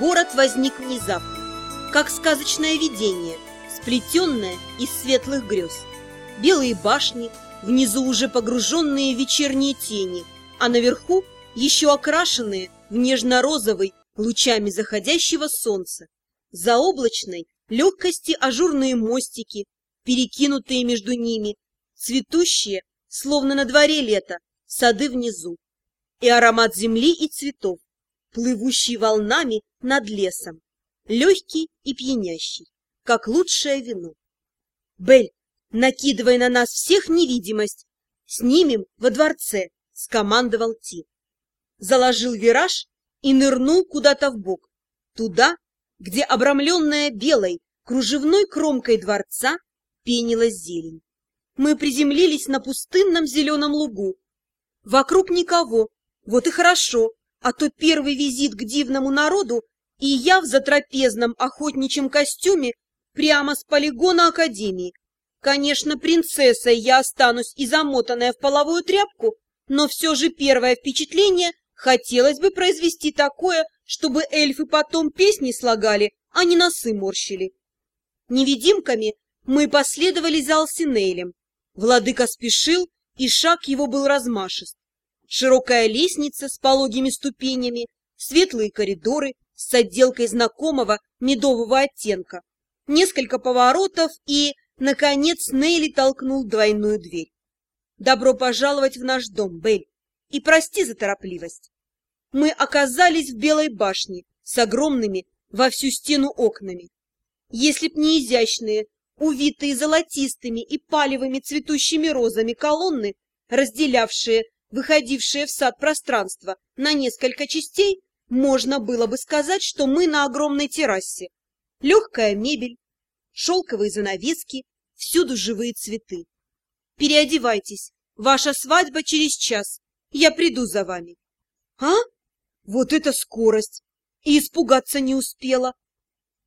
Город возник внезапно, как сказочное видение, сплетенное из светлых грез. Белые башни, внизу уже погруженные в вечерние тени, а наверху еще окрашенные в нежно-розовый лучами заходящего солнца. За облачной легкости ажурные мостики, перекинутые между ними, цветущие, словно на дворе лето, сады внизу, и аромат земли и цветов, плывущий волнами над лесом, легкий и пьянящий, как лучшее вино. Бель, накидывай на нас всех невидимость, снимем во дворце, скомандовал Ти. Заложил вираж и нырнул куда-то в бок, туда, где обрамленная белой кружевной кромкой дворца пенилась зелень. Мы приземлились на пустынном зеленом лугу. Вокруг никого, вот и хорошо, а то первый визит к дивному народу, и я в затрапезном охотничьем костюме прямо с полигона Академии. Конечно, принцессой я останусь и замотанная в половую тряпку, но все же первое впечатление хотелось бы произвести такое, чтобы эльфы потом песни слагали, а не носы морщили. Невидимками мы последовали за Алсинейлем. Владыка спешил, и шаг его был размашист. Широкая лестница с пологими ступенями, светлые коридоры с отделкой знакомого медового оттенка, несколько поворотов и, наконец, Нейли толкнул двойную дверь. «Добро пожаловать в наш дом, Белль, и прости за торопливость мы оказались в Белой башне с огромными во всю стену окнами. Если б не изящные, увитые золотистыми и палевыми цветущими розами колонны, разделявшие выходившее в сад пространство на несколько частей, можно было бы сказать, что мы на огромной террасе. Легкая мебель, шелковые занавески, всюду живые цветы. Переодевайтесь, ваша свадьба через час, я приду за вами. А? Вот это скорость! И испугаться не успела.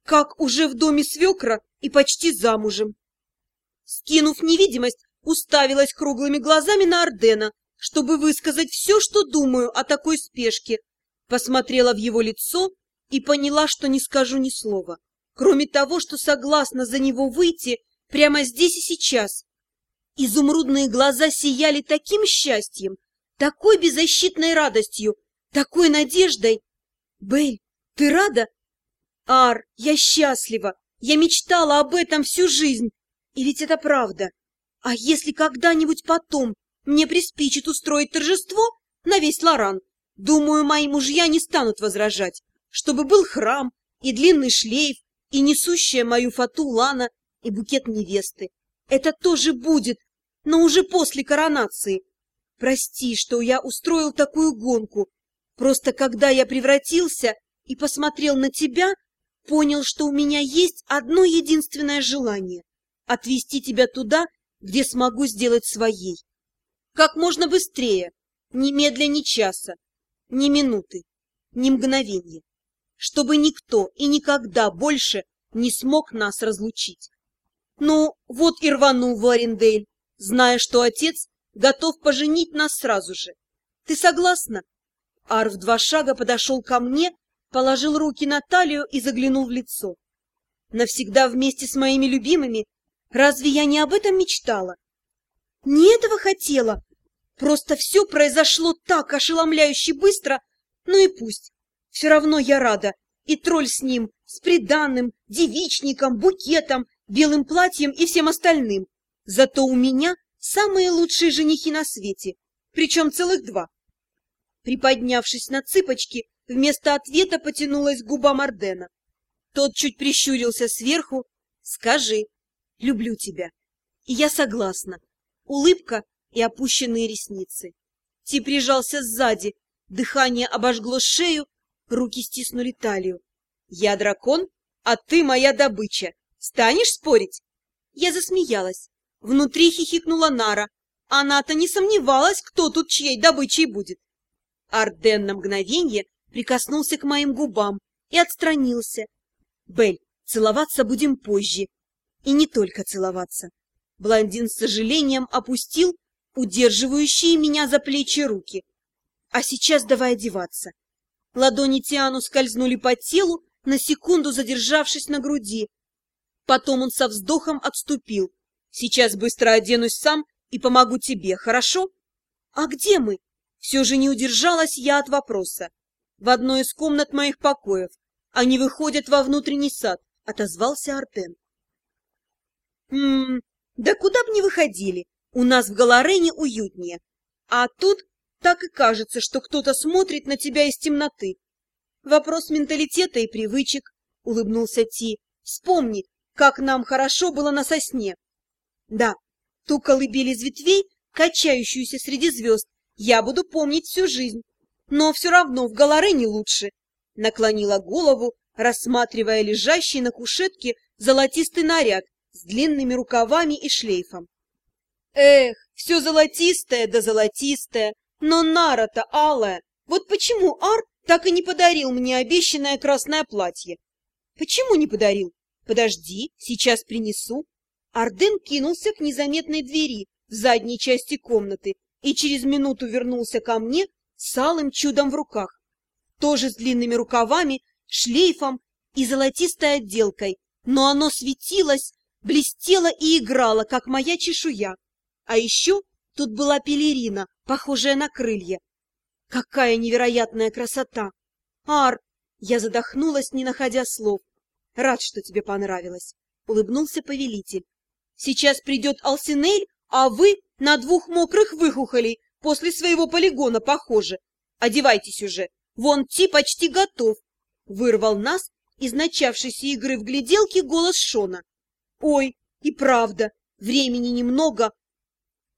Как уже в доме свекра и почти замужем. Скинув невидимость, уставилась круглыми глазами на Ордена, чтобы высказать все, что думаю о такой спешке. Посмотрела в его лицо и поняла, что не скажу ни слова, кроме того, что согласна за него выйти прямо здесь и сейчас. Изумрудные глаза сияли таким счастьем, такой беззащитной радостью, такой надеждой. Бель, ты рада? Ар, я счастлива. Я мечтала об этом всю жизнь. И ведь это правда. А если когда-нибудь потом мне приспичит устроить торжество на весь Лоран, думаю, мои мужья не станут возражать, чтобы был храм и длинный шлейф, и несущая мою фату Лана, и букет невесты. Это тоже будет, но уже после коронации. Прости, что я устроил такую гонку, Просто когда я превратился и посмотрел на тебя, понял, что у меня есть одно единственное желание — отвезти тебя туда, где смогу сделать своей. Как можно быстрее, ни медля ни часа, ни минуты, ни мгновения, чтобы никто и никогда больше не смог нас разлучить. Ну, вот и рванул в Арендель, зная, что отец готов поженить нас сразу же. Ты согласна? Ар в два шага подошел ко мне, положил руки на талию и заглянул в лицо. Навсегда вместе с моими любимыми? Разве я не об этом мечтала? Не этого хотела. Просто все произошло так ошеломляюще быстро. Ну и пусть. Все равно я рада. И тролль с ним, с приданным, девичником, букетом, белым платьем и всем остальным. Зато у меня самые лучшие женихи на свете, причем целых два. Приподнявшись на цыпочки, вместо ответа потянулась к губам Ордена. Тот чуть прищурился сверху. «Скажи, люблю тебя». И я согласна. Улыбка и опущенные ресницы. Ти прижался сзади, дыхание обожгло шею, руки стиснули талию. «Я дракон, а ты моя добыча. Станешь спорить?» Я засмеялась. Внутри хихикнула Нара. Она-то не сомневалась, кто тут чьей добычей будет. Арден на мгновенье прикоснулся к моим губам и отстранился. «Бель, целоваться будем позже. И не только целоваться». Блондин с сожалением опустил удерживающие меня за плечи руки. «А сейчас давай одеваться. Ладони Тиану скользнули по телу, на секунду задержавшись на груди. Потом он со вздохом отступил. «Сейчас быстро оденусь сам и помогу тебе, хорошо?» «А где мы?» Все же не удержалась я от вопроса. «В одной из комнат моих покоев. Они выходят во внутренний сад», — отозвался Артен. «Ммм, да куда б не выходили, у нас в Галарене уютнее. А тут так и кажется, что кто-то смотрит на тебя из темноты. Вопрос менталитета и привычек, — улыбнулся Ти. Вспомни, как нам хорошо было на сосне. Да, ту колыбель из ветвей, качающуюся среди звезд, я буду помнить всю жизнь. Но все равно в Галарене лучше. Наклонила голову, рассматривая лежащий на кушетке золотистый наряд с длинными рукавами и шлейфом. Эх, все золотистое да золотистое, но нара-то алая. Вот почему Ар так и не подарил мне обещанное красное платье? Почему не подарил? Подожди, сейчас принесу. Арден кинулся к незаметной двери в задней части комнаты и через минуту вернулся ко мне с алым чудом в руках. Тоже с длинными рукавами, шлейфом и золотистой отделкой, но оно светилось, блестело и играло, как моя чешуя. А еще тут была пелерина, похожая на крылья. Какая невероятная красота! Ар! Я задохнулась, не находя слов. Рад, что тебе понравилось, — улыбнулся повелитель. Сейчас придет Алсинель, а вы на двух мокрых выхухолей после своего полигона похожи. Одевайтесь уже, вон Ти почти готов. Вырвал нас из начавшейся игры в гляделки голос Шона. Ой, и правда, времени немного,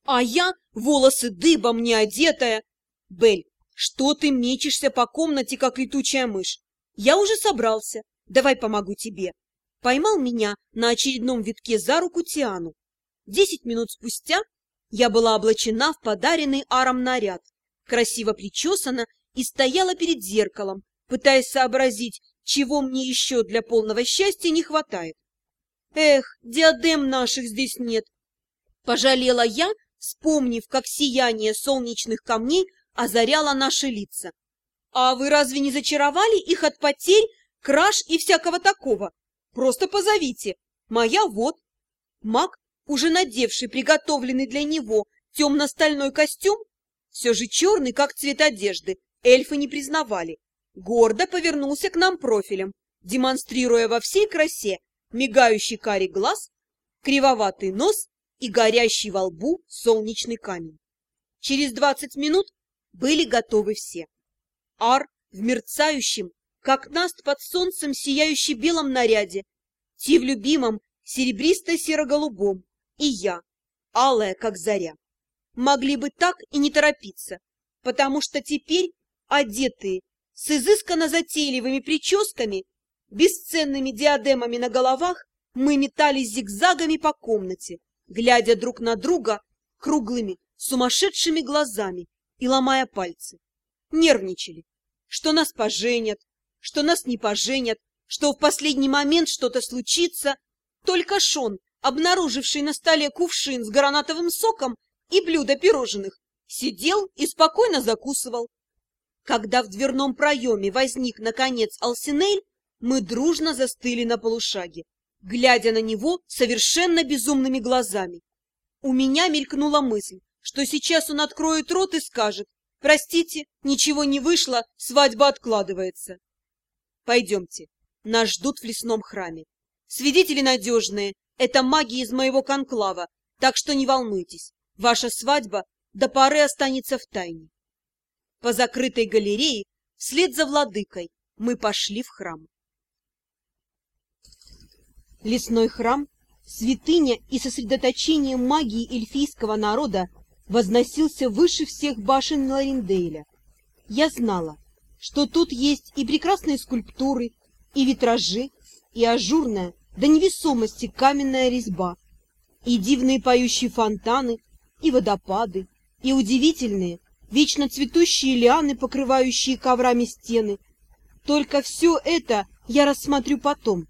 а я, волосы дыбом не одетая. Бель, что ты мечешься по комнате, как летучая мышь? Я уже собрался. Давай помогу тебе. Поймал меня на очередном витке за руку Тиану. Десять минут спустя я была облачена в подаренный Аром наряд, красиво причесана и стояла перед зеркалом, пытаясь сообразить, чего мне еще для полного счастья не хватает. Эх, диадем наших здесь нет. Пожалела я, вспомнив, как сияние солнечных камней озаряло наши лица. «А вы разве не зачаровали их от потерь, краж и всякого такого? Просто позовите. Моя вот». Маг, уже надевший приготовленный для него темно-стальной костюм, все же черный, как цвет одежды, эльфы не признавали, гордо повернулся к нам профилем, демонстрируя во всей красе мигающий карий глаз, кривоватый нос и горящий во лбу солнечный камень. Через двадцать минут были готовы все. Ар в мерцающем, как наст под солнцем, сияющий белом наряде, Ти в любимом, серебристо-серо-голубом, и я, алая, как заря. Могли бы так и не торопиться, потому что теперь, одетые, с изысканно затейливыми прическами, бесценными диадемами на головах, мы метались зигзагами по комнате, глядя друг на друга круглыми, сумасшедшими глазами и ломая пальцы. Нервничали, что нас поженят, что нас не поженят, что в последний момент что-то случится. Только Шон, обнаруживший на столе кувшин с гранатовым соком и блюдо пирожных, сидел и спокойно закусывал. Когда в дверном проеме возник, наконец, Алсинель, мы дружно застыли на полушаге глядя на него совершенно безумными глазами. У меня мелькнула мысль, что сейчас он откроет рот и скажет, «Простите, ничего не вышло, свадьба откладывается». Пойдемте, нас ждут в лесном храме. Свидетели надежные, это маги из моего конклава, так что не волнуйтесь, ваша свадьба до поры останется в тайне. По закрытой галерее, вслед за владыкой, мы пошли в храм. Лесной храм, святыня и сосредоточение магии эльфийского народа возносился выше всех башен Ларендейля. Я знала, что тут есть и прекрасные скульптуры, и витражи, и ажурная до невесомости каменная резьба, и дивные поющие фонтаны, и водопады, и удивительные, вечно цветущие лианы, покрывающие коврами стены. Только все это я рассмотрю потом,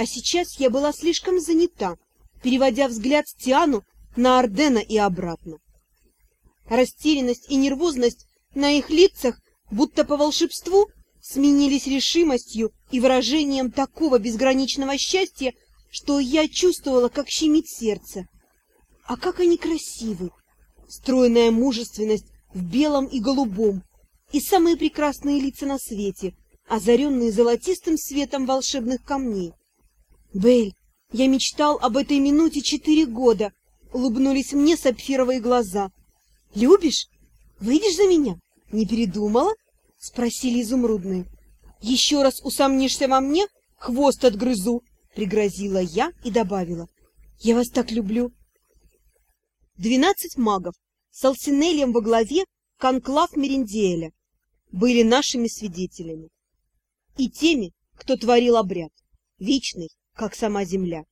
а сейчас я была слишком занята, переводя взгляд с Тиану на Ардена и обратно. Растерянность и нервозность на их лицах, будто по волшебству, сменились решимостью и выражением такого безграничного счастья, что я чувствовала, как щемит сердце. А как они красивы! Стройная мужественность в белом и голубом, и самые прекрасные лица на свете, озаренные золотистым светом волшебных камней. Бель, я мечтал об этой минуте четыре года, улыбнулись мне сапфировые глаза. Любишь? Выйдешь за меня? Не передумала? Спросили изумрудные. Еще раз усомнишься во мне, хвост отгрызу, пригрозила я и добавила. Я вас так люблю. Двенадцать магов с Алсинелием во главе конклав Мериндиэля были нашими свидетелями и теми, кто творил обряд, вечный, как сама земля.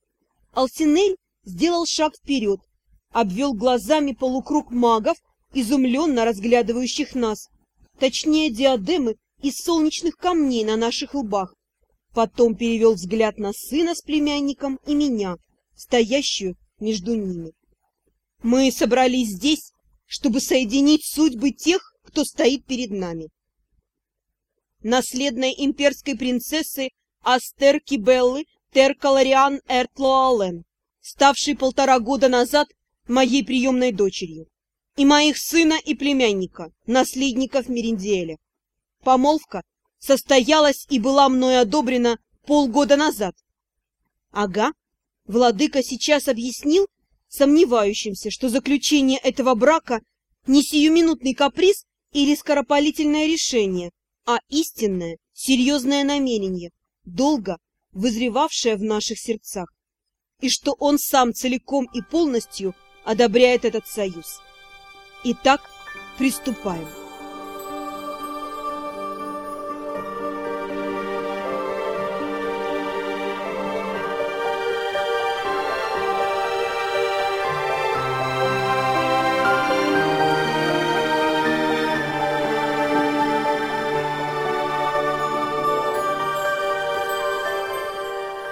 Алсинель сделал шаг вперед, обвел глазами полукруг магов, изумленно разглядывающих нас, точнее диадемы из солнечных камней на наших лбах. Потом перевел взгляд на сына с племянником и меня, стоящую между ними. Мы собрались здесь, чтобы соединить судьбы тех, кто стоит перед нами. Наследной имперской принцессы Астер Кибеллы Теркалариан Эртлоален, ставшей полтора года назад моей приемной дочерью, и моих сына и племянника, наследников Мериндиэля. Помолвка состоялась и была мной одобрена полгода назад. Ага, владыка сейчас объяснил, сомневающимся, что заключение этого брака не сиюминутный каприз или скоропалительное решение, а истинное, серьезное намерение, долго вызревавшее в наших сердцах, и что он сам целиком и полностью одобряет этот союз. Итак, приступаем.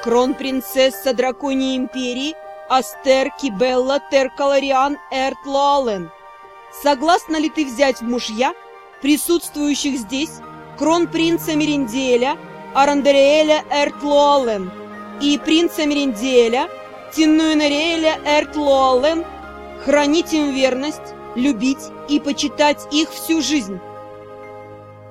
Кронпринцесса Драконьей Империи Астер Кибелла Теркалариан Эртлоален. Согласна ли ты взять в мужья присутствующих здесь кронпринца Меринделя Арандериэля Эртлоален и принца Меринделя Тиннуэнариэля Эртлоален, хранить им верность, любить и почитать их всю жизнь?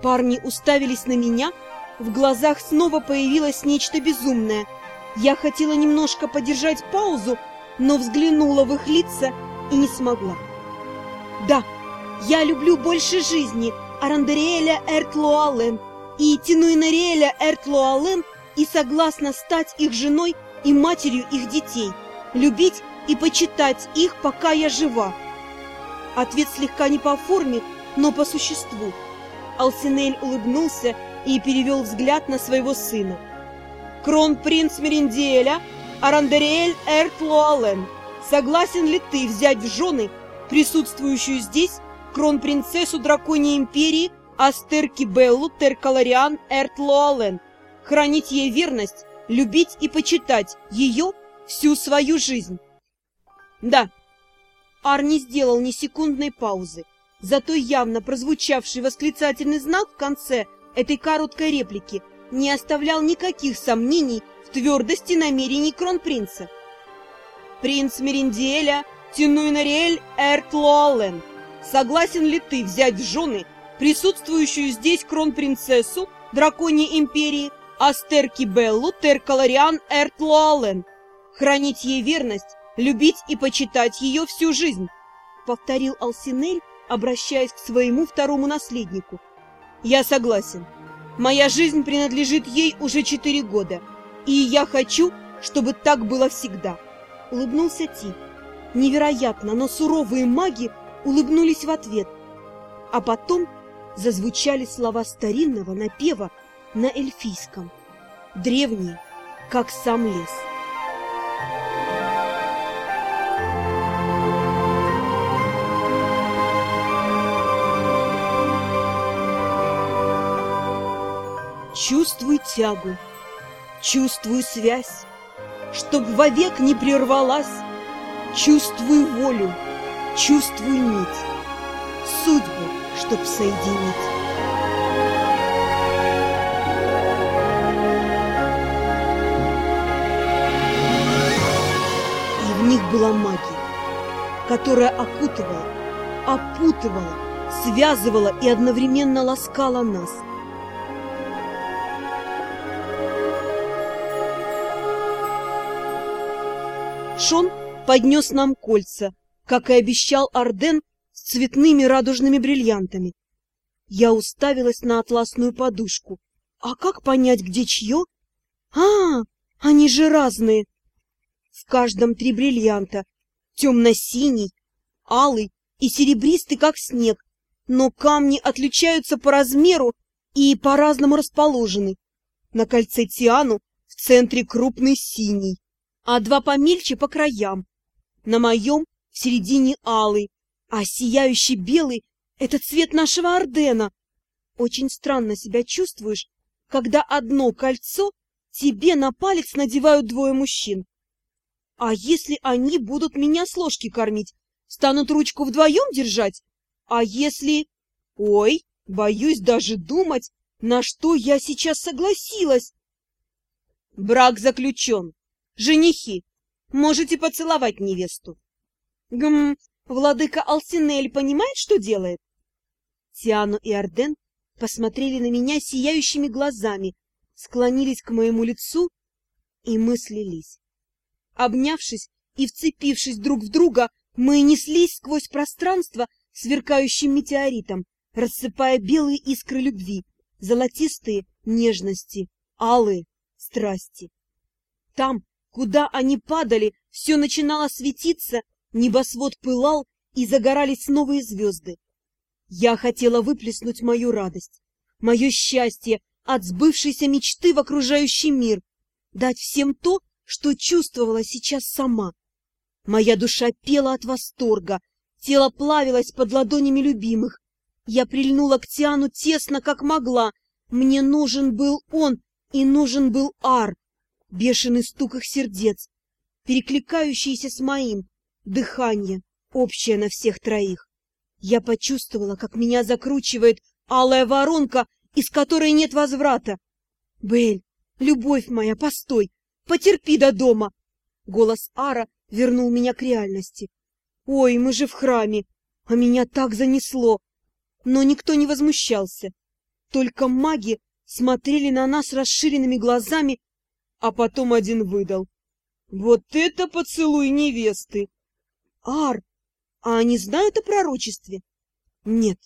Парни уставились на меня, в глазах снова появилось нечто безумное – я хотела немножко подержать паузу, но взглянула в их лица и не смогла. Да, я люблю больше жизни Арандериэля Эртлуален и Тинуинариэля Эртлуален и согласна стать их женой и матерью их детей, любить и почитать их, пока я жива. Ответ слегка не по форме, но по существу. Алсинель улыбнулся и перевел взгляд на своего сына кронпринц Меринделя Арандериэль Эртлуален, согласен ли ты взять в жены присутствующую здесь кронпринцессу Драконьей Империи Астер Кибеллу Теркалариан Эртлуален, хранить ей верность, любить и почитать ее всю свою жизнь? Да. Арни сделал ни секундной паузы, зато явно прозвучавший восклицательный знак в конце этой короткой реплики – не оставлял никаких сомнений в твердости намерений кронпринца. «Принц Мериндиэля Тинуинариэль Эртлуален, согласен ли ты взять в жены присутствующую здесь кронпринцессу Драконьей Империи Астер Кибеллу Теркалариан Эртлуален, хранить ей верность, любить и почитать ее всю жизнь?» повторил Алсинель, обращаясь к своему второму наследнику. «Я согласен». Моя жизнь принадлежит ей уже четыре года, и я хочу, чтобы так было всегда. Улыбнулся Ти. Невероятно, но суровые маги улыбнулись в ответ. А потом зазвучали слова старинного напева на эльфийском. Древние, как сам лес. Чувствуй тягу, чувствуй связь, Чтоб вовек не прервалась. Чувствуй волю, чувствуй нить, Судьбу, чтоб соединить. И в них была магия, которая окутывала, опутывала, связывала и одновременно ласкала нас – Шон поднес нам кольца, как и обещал Арден, с цветными радужными бриллиантами. Я уставилась на атласную подушку. А как понять, где чье? А, они же разные. В каждом три бриллианта. Темно-синий, алый и серебристый, как снег. Но камни отличаются по размеру и по-разному расположены. На кольце Тиану в центре крупный синий, а два помельче по краям. На моем в середине алый, а сияющий белый — это цвет нашего Ордена. Очень странно себя чувствуешь, когда одно кольцо тебе на палец надевают двое мужчин. А если они будут меня с ложки кормить, станут ручку вдвоем держать? А если... Ой, боюсь даже думать, на что я сейчас согласилась. Брак заключен. Женихи, можете поцеловать невесту. Гм, владыка Алсинель понимает, что делает? Тиану и Арден посмотрели на меня сияющими глазами, склонились к моему лицу, и мы слились. Обнявшись и вцепившись друг в друга, мы неслись сквозь пространство сверкающим метеоритом, рассыпая белые искры любви, золотистые нежности, алые страсти. Там, куда они падали, все начинало светиться, небосвод пылал, и загорались новые звезды. Я хотела выплеснуть мою радость, мое счастье от сбывшейся мечты в окружающий мир, дать всем то, что чувствовала сейчас сама. Моя душа пела от восторга, тело плавилось под ладонями любимых. Я прильнула к Тиану тесно, как могла. Мне нужен был он, и нужен был Ар. Бешеный стук их сердец, перекликающийся с моим, дыхание, общее на всех троих. Я почувствовала, как меня закручивает алая воронка, из которой нет возврата. Бель, любовь моя, постой! Потерпи до дома!» Голос Ара вернул меня к реальности. «Ой, мы же в храме, а меня так занесло!» Но никто не возмущался. Только маги смотрели на нас расширенными глазами, а потом один выдал. «Вот это поцелуй невесты!» «Ар, а они знают о пророчестве?» «Нет,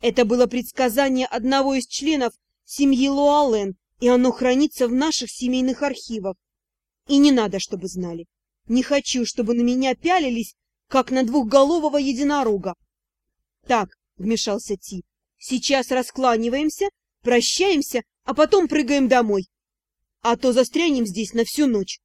это было предсказание одного из членов семьи Луален, и оно хранится в наших семейных архивах. И не надо, чтобы знали. Не хочу, чтобы на меня пялились, как на двухголового единорога. Так, вмешался Ти, сейчас раскланиваемся, прощаемся, а потом прыгаем домой. А то застрянем здесь на всю ночь.